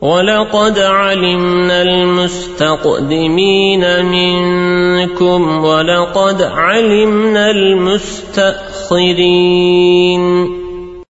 ولقد علمنا المستقدمين منكم ولقد علمنا المستأخرين